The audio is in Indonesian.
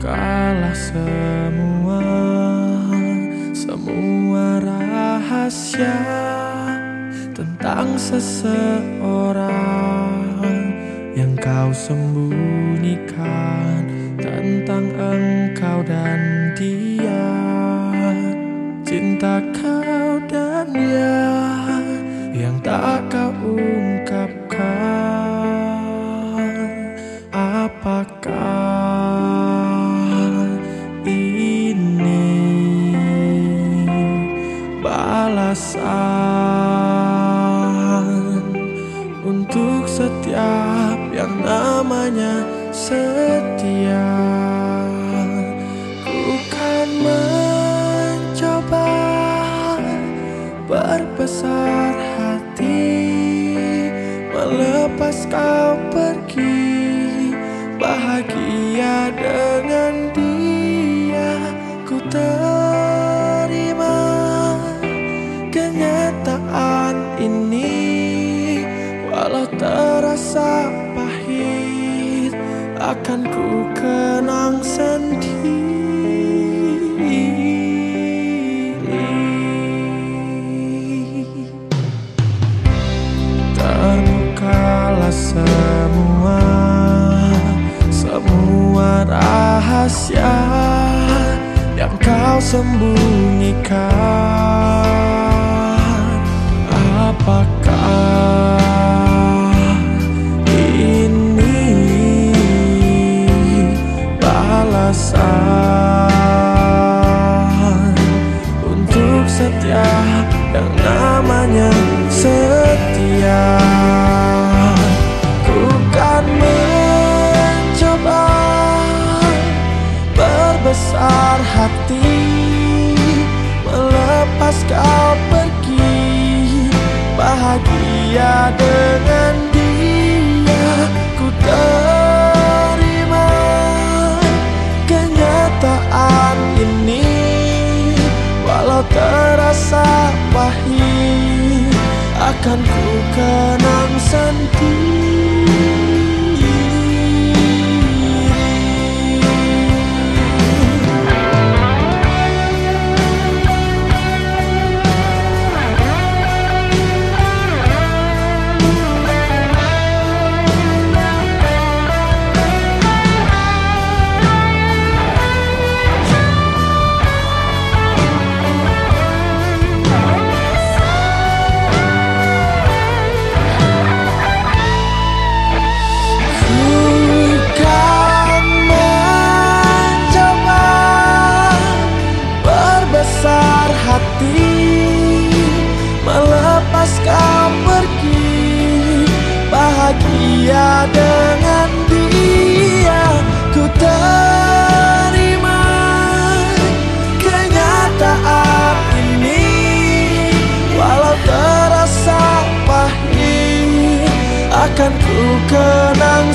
Terbukalah semua Semua rahasia Tentang seseorang Yang kau sembunyikan Tentang engkau dan dia. Cinta kau dan dia Yang tak kau ungkapkan untuk setiap yang namanya setia. Ku kan mencoba berbesar hati melepas kau pergi bahagia dengan dia ku terasa pahit akan ku kenang sendiri. Terbukalah semua Semua rahasia Yang kau sembunyikan alasan untuk setia yang namanya setia. Ku kan mencoba berbesar hati melepas kau pergi bahagia dengan dia ku tak akan ku kenang sendiri akan ku kenang